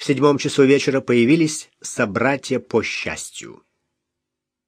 В седьмом часу вечера появились собратья по счастью.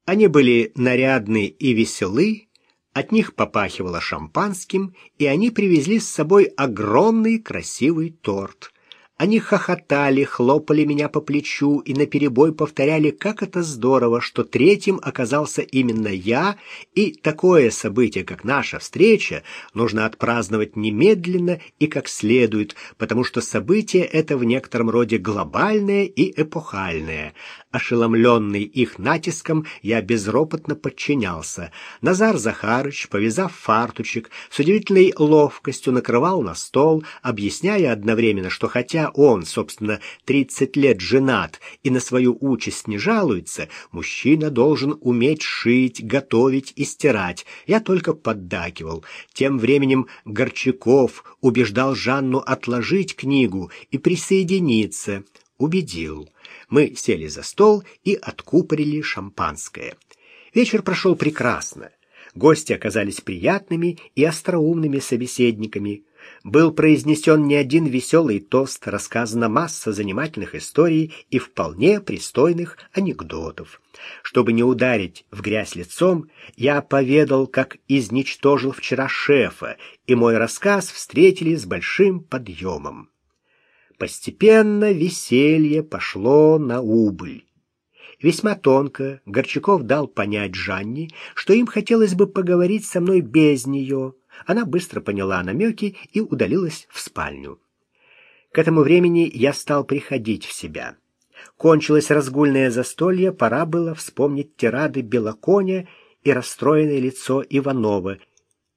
Они были нарядны и веселы, от них попахивало шампанским, и они привезли с собой огромный красивый торт. Они хохотали, хлопали меня по плечу и наперебой повторяли, как это здорово, что третьим оказался именно я, и такое событие, как наша встреча, нужно отпраздновать немедленно и как следует, потому что событие это в некотором роде глобальное и эпохальное. Ошеломленный их натиском, я безропотно подчинялся. Назар Захарыч, повязав фартучек, с удивительной ловкостью накрывал на стол, объясняя одновременно, что хотя он, собственно, 30 лет женат и на свою участь не жалуется, мужчина должен уметь шить, готовить и стирать. Я только поддакивал. Тем временем Горчаков убеждал Жанну отложить книгу и присоединиться. Убедил. Мы сели за стол и откупорили шампанское. Вечер прошел прекрасно. Гости оказались приятными и остроумными собеседниками. Был произнесен не один веселый тост, рассказана масса занимательных историй и вполне пристойных анекдотов. Чтобы не ударить в грязь лицом, я поведал, как изничтожил вчера шефа, и мой рассказ встретили с большим подъемом. Постепенно веселье пошло на убыль. Весьма тонко Горчаков дал понять Жанне, что им хотелось бы поговорить со мной без нее. Она быстро поняла намеки и удалилась в спальню. К этому времени я стал приходить в себя. Кончилось разгульное застолье, пора было вспомнить тирады Белоконя и расстроенное лицо Иванова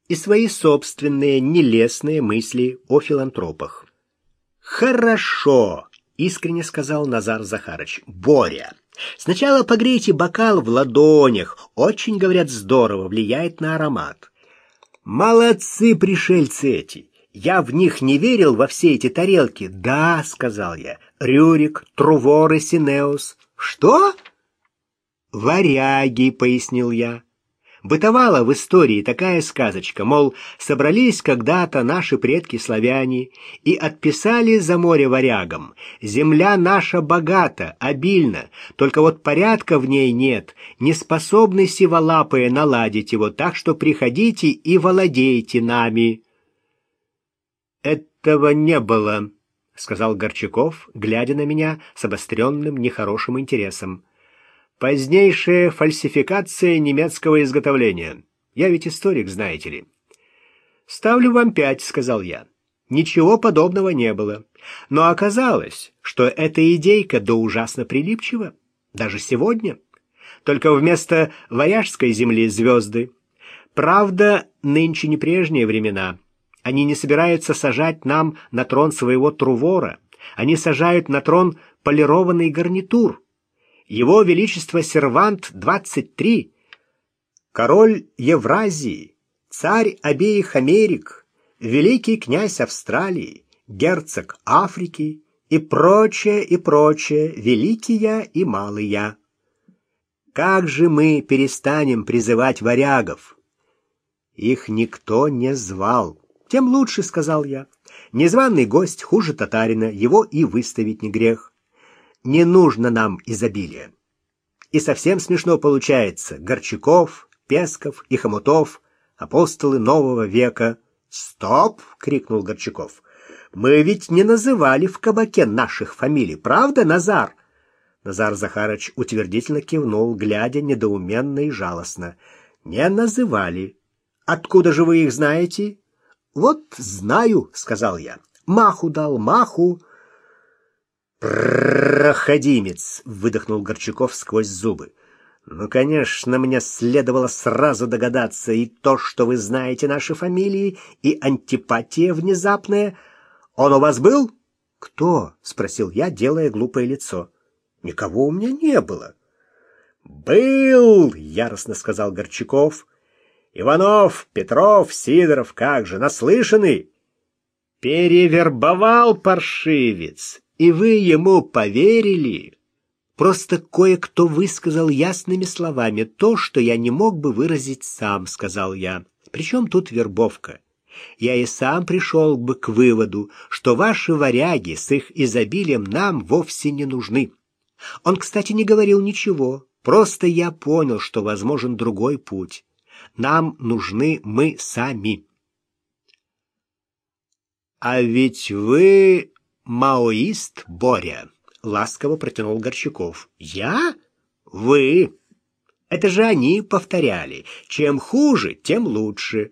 и свои собственные нелестные мысли о филантропах. «Хорошо!» — искренне сказал Назар Захарыч. «Боря, сначала погрейте бокал в ладонях. Очень, говорят, здорово, влияет на аромат». «Молодцы пришельцы эти! Я в них не верил во все эти тарелки. Да, — сказал я, — Рюрик, Трувор и Синеус. Что?» «Варяги», — пояснил я. Бытовала в истории такая сказочка, мол, собрались когда-то наши предки-славяне и отписали за море варягам. Земля наша богата, обильна, только вот порядка в ней нет, не способны сиволапые наладить его, так что приходите и владейте нами. Этого не было, — сказал Горчаков, глядя на меня с обостренным нехорошим интересом. Позднейшая фальсификация немецкого изготовления. Я ведь историк, знаете ли. Ставлю вам пять, сказал я. Ничего подобного не было. Но оказалось, что эта идейка до ужасно прилипчива. Даже сегодня. Только вместо варяжской земли звезды. Правда, нынче не прежние времена. Они не собираются сажать нам на трон своего Трувора. Они сажают на трон полированный гарнитур. Его Величество Сервант-23, король Евразии, царь обеих Америк, великий князь Австралии, герцог Африки и прочее, и прочее, великие и малые. Как же мы перестанем призывать варягов? Их никто не звал. Тем лучше, сказал я. Незваный гость хуже татарина, его и выставить не грех. Не нужно нам изобилие. И совсем смешно получается. Горчаков, Песков и Хомутов — апостолы нового века. «Стоп!» — крикнул Горчаков. «Мы ведь не называли в кабаке наших фамилий, правда, Назар?» Назар Захарыч утвердительно кивнул, глядя недоуменно и жалостно. «Не называли. Откуда же вы их знаете?» «Вот знаю», — сказал я. «Маху дал, маху». «Проходимец!» — выдохнул Горчаков сквозь зубы. «Ну, конечно, мне следовало сразу догадаться и то, что вы знаете наши фамилии, и антипатия внезапная. Он у вас был?» «Кто?» — спросил я, делая глупое лицо. «Никого у меня не было». «Был!» — яростно сказал Горчаков. «Иванов, Петров, Сидоров, как же, наслышаны!» «Перевербовал паршивец!» И вы ему поверили? Просто кое-кто высказал ясными словами то, что я не мог бы выразить сам, сказал я. Причем тут вербовка? я и сам пришел бы к выводу, что ваши варяги с их изобилием нам вовсе не нужны. Он, кстати, не говорил ничего, просто я понял, что возможен другой путь. Нам нужны мы сами. А ведь вы маоист, Боря, ласково протянул Горчаков. Я? Вы? Это же они повторяли: чем хуже, тем лучше.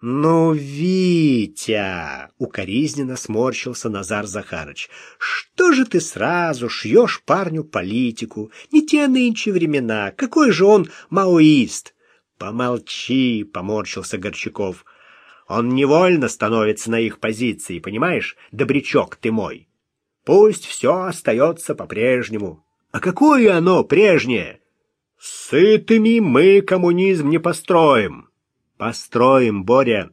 «Ну, Витя!» — укоризненно сморщился Назар Захарыч. «Что же ты сразу шьешь парню политику? Не те нынче времена. Какой же он маоист?» «Помолчи!» — поморщился Горчаков. «Он невольно становится на их позиции, понимаешь? Добрячок ты мой. Пусть все остается по-прежнему. А какое оно прежнее? Сытыми мы коммунизм не построим». Построим, Боря.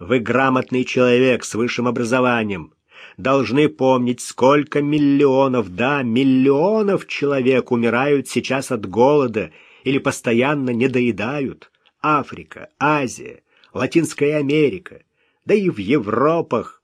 Вы грамотный человек с высшим образованием. Должны помнить, сколько миллионов, да, миллионов человек умирают сейчас от голода или постоянно недоедают. Африка, Азия, Латинская Америка, да и в Европах.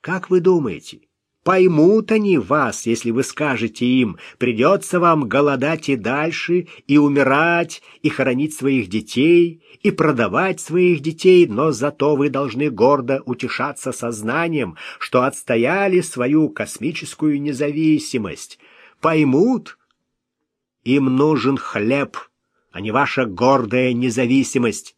Как вы думаете, Поймут они вас, если вы скажете им, придется вам голодать и дальше, и умирать, и хоронить своих детей, и продавать своих детей, но зато вы должны гордо утешаться сознанием, что отстояли свою космическую независимость. Поймут? Им нужен хлеб, а не ваша гордая независимость.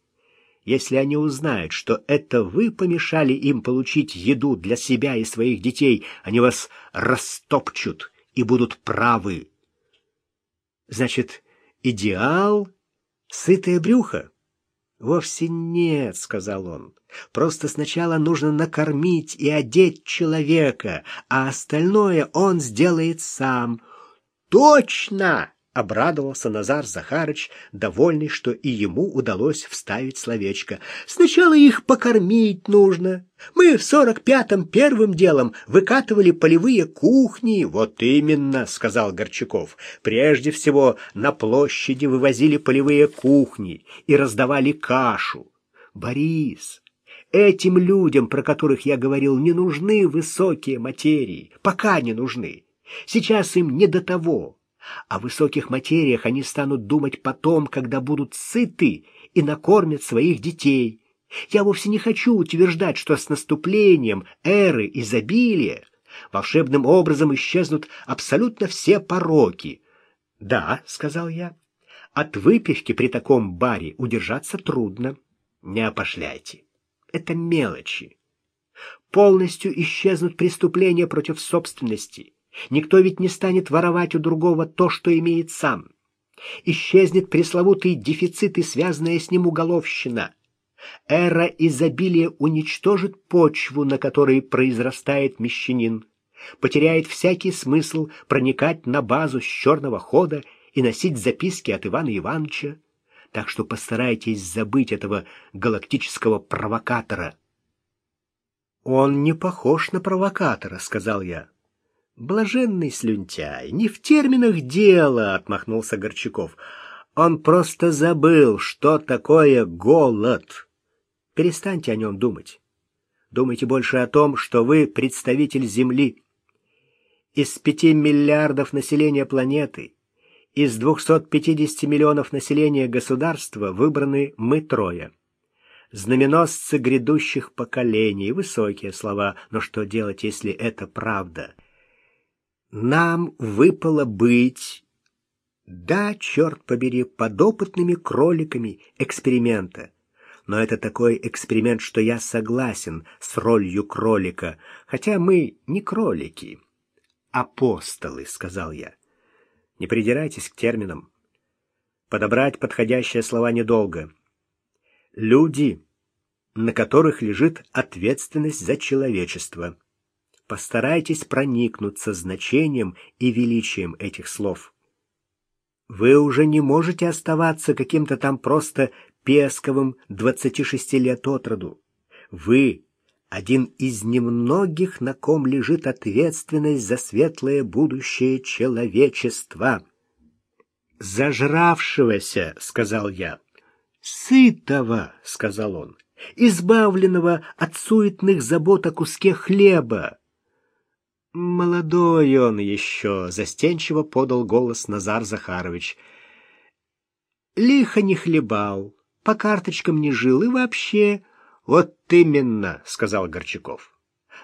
Если они узнают, что это вы помешали им получить еду для себя и своих детей, они вас растопчут и будут правы. Значит, идеал — сытое брюхо? Вовсе нет, — сказал он. Просто сначала нужно накормить и одеть человека, а остальное он сделает сам. Точно! Обрадовался Назар Захарыч, довольный, что и ему удалось вставить словечко. «Сначала их покормить нужно. Мы в сорок пятом первым делом выкатывали полевые кухни». «Вот именно», — сказал Горчаков. «Прежде всего на площади вывозили полевые кухни и раздавали кашу. Борис, этим людям, про которых я говорил, не нужны высокие материи. Пока не нужны. Сейчас им не до того». О высоких материях они станут думать потом, когда будут сыты и накормят своих детей. Я вовсе не хочу утверждать, что с наступлением эры изобилия волшебным образом исчезнут абсолютно все пороки. «Да», — сказал я, — «от выпивки при таком баре удержаться трудно. Не опошляйте. Это мелочи. Полностью исчезнут преступления против собственности» Никто ведь не станет воровать у другого то, что имеет сам. Исчезнет пресловутый дефицит и связанная с ним уголовщина. Эра изобилия уничтожит почву, на которой произрастает мещанин. Потеряет всякий смысл проникать на базу с черного хода и носить записки от Ивана Ивановича. Так что постарайтесь забыть этого галактического провокатора. «Он не похож на провокатора», — сказал я. Блаженный слюнтяй, не в терминах дело, отмахнулся Горчаков. Он просто забыл, что такое голод. Перестаньте о нем думать. Думайте больше о том, что вы представитель Земли. Из пяти миллиардов населения планеты, из 250 миллионов населения государства выбраны мы трое. Знаменосцы грядущих поколений, высокие слова, но что делать, если это правда? — нам выпало быть, да, черт побери, подопытными кроликами эксперимента. Но это такой эксперимент, что я согласен с ролью кролика, хотя мы не кролики. Апостолы, сказал я. Не придирайтесь к терминам. Подобрать подходящие слова недолго. Люди, на которых лежит ответственность за человечество. Постарайтесь проникнуться значением и величием этих слов. Вы уже не можете оставаться каким-то там просто песковым 26 лет от роду. Вы — один из немногих, на ком лежит ответственность за светлое будущее человечества. «Зажравшегося», — сказал я. «Сытого», — сказал он. избавленного от суетных забот о куске хлеба. Молодой он еще, застенчиво подал голос Назар Захарович. Лихо не хлебал, по карточкам не жил и вообще... Вот именно, сказал Горчаков.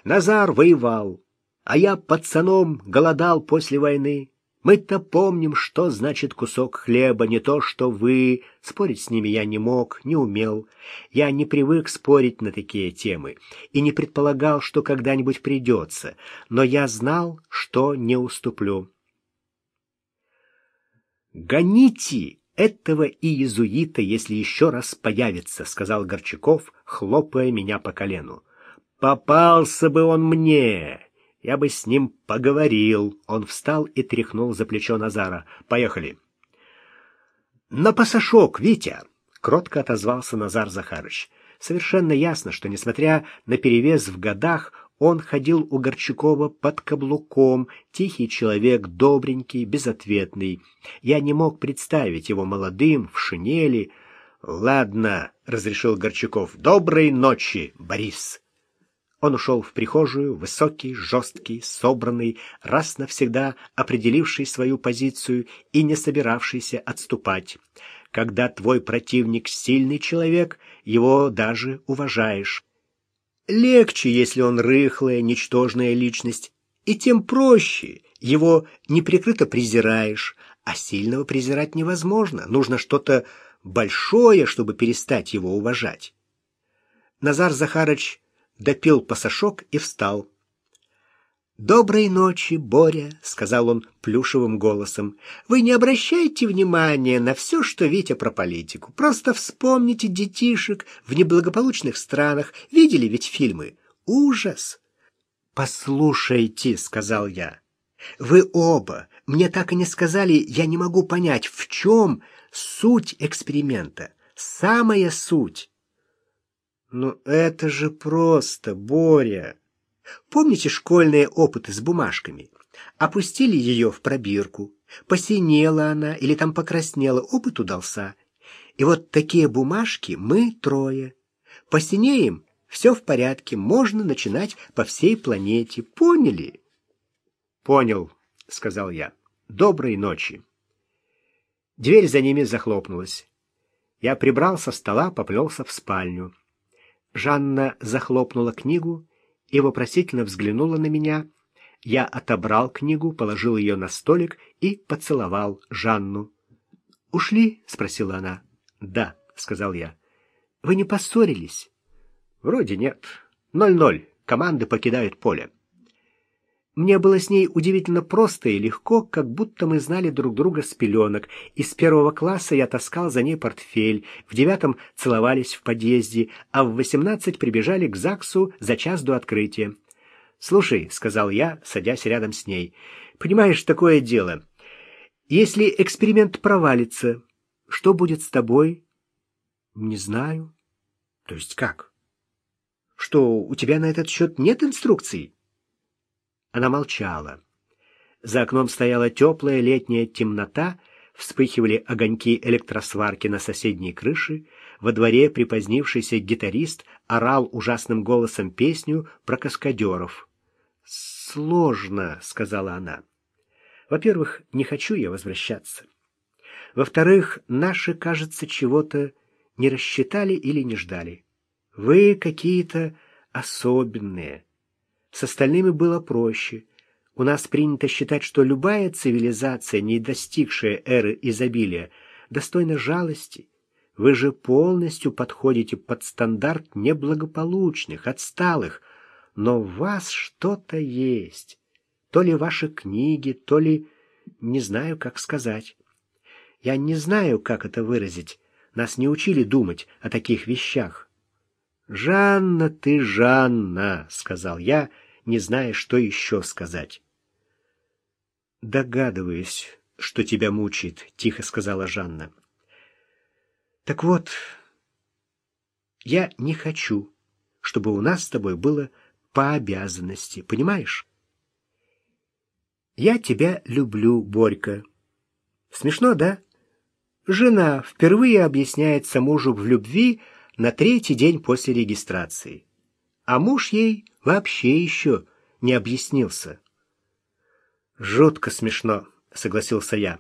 Назар воевал, а я пацаном голодал после войны. Мы-то помним, что значит кусок хлеба, не то что вы. Спорить с ними я не мог, не умел. Я не привык спорить на такие темы и не предполагал, что когда-нибудь придется, но я знал, что не уступлю. «Гоните этого иезуита, если еще раз появится», — сказал Горчаков, хлопая меня по колену. «Попался бы он мне!» Я бы с ним поговорил. Он встал и тряхнул за плечо Назара. Поехали. На пасашок, Витя, кротко отозвался Назар Захарыч. Совершенно ясно, что несмотря на перевес в годах, он ходил у Горчакова под каблуком, тихий человек, добренький, безответный. Я не мог представить его молодым, в шинели. «Ладно», — разрешил Горчаков, — «доброй ночи, Борис». Он ушел в прихожую, высокий, жесткий, собранный, раз навсегда определивший свою позицию и не собиравшийся отступать. Когда твой противник сильный человек, его даже уважаешь. Легче, если он рыхлая, ничтожная личность, и тем проще, его неприкрыто презираешь, а сильного презирать невозможно, нужно что-то большое, чтобы перестать его уважать. Назар Захарыч допил пасашок и встал. «Доброй ночи, Боря», — сказал он плюшевым голосом. «Вы не обращайте внимания на все, что Витя про политику. Просто вспомните детишек в неблагополучных странах. Видели ведь фильмы? Ужас!» «Послушайте», — сказал я. «Вы оба мне так и не сказали, я не могу понять, в чем суть эксперимента, самая суть». Ну это же просто, Боря. Помните школьные опыты с бумажками? Опустили ее в пробирку, посинела она или там покраснела, опыт удался. И вот такие бумажки мы трое. Посинеем, все в порядке, можно начинать по всей планете. Поняли? Понял, сказал я. Доброй ночи. Дверь за ними захлопнулась. Я прибрал со стола, поплелся в спальню. Жанна захлопнула книгу и вопросительно взглянула на меня. Я отобрал книгу, положил ее на столик и поцеловал Жанну. «Ушли?» — спросила она. «Да», — сказал я. «Вы не поссорились?» «Вроде нет. Ноль-ноль. Команды покидают поле». Мне было с ней удивительно просто и легко, как будто мы знали друг друга с пеленок. Из первого класса я таскал за ней портфель, в девятом целовались в подъезде, а в восемнадцать прибежали к ЗАГСу за час до открытия. «Слушай», — сказал я, садясь рядом с ней, — «понимаешь, такое дело. Если эксперимент провалится, что будет с тобой?» «Не знаю». «То есть как?» «Что, у тебя на этот счет нет инструкций?» Она молчала. За окном стояла теплая летняя темнота, вспыхивали огоньки электросварки на соседней крыше, во дворе припозднившийся гитарист орал ужасным голосом песню про каскадеров. «Сложно», — сказала она. «Во-первых, не хочу я возвращаться. Во-вторых, наши, кажется, чего-то не рассчитали или не ждали. Вы какие-то особенные, с остальными было проще. У нас принято считать, что любая цивилизация, не достигшая эры изобилия, достойна жалости. Вы же полностью подходите под стандарт неблагополучных, отсталых, но в вас что-то есть. То ли ваши книги, то ли... не знаю, как сказать. Я не знаю, как это выразить. Нас не учили думать о таких вещах. «Жанна ты, Жанна!» — сказал я — не зная, что еще сказать. «Догадываюсь, что тебя мучает», — тихо сказала Жанна. «Так вот, я не хочу, чтобы у нас с тобой было по обязанности, понимаешь? Я тебя люблю, Борька. Смешно, да? Жена впервые объясняется мужу в любви, на третий день после регистрации. А муж ей вообще еще не объяснился. «Жутко смешно», — согласился я.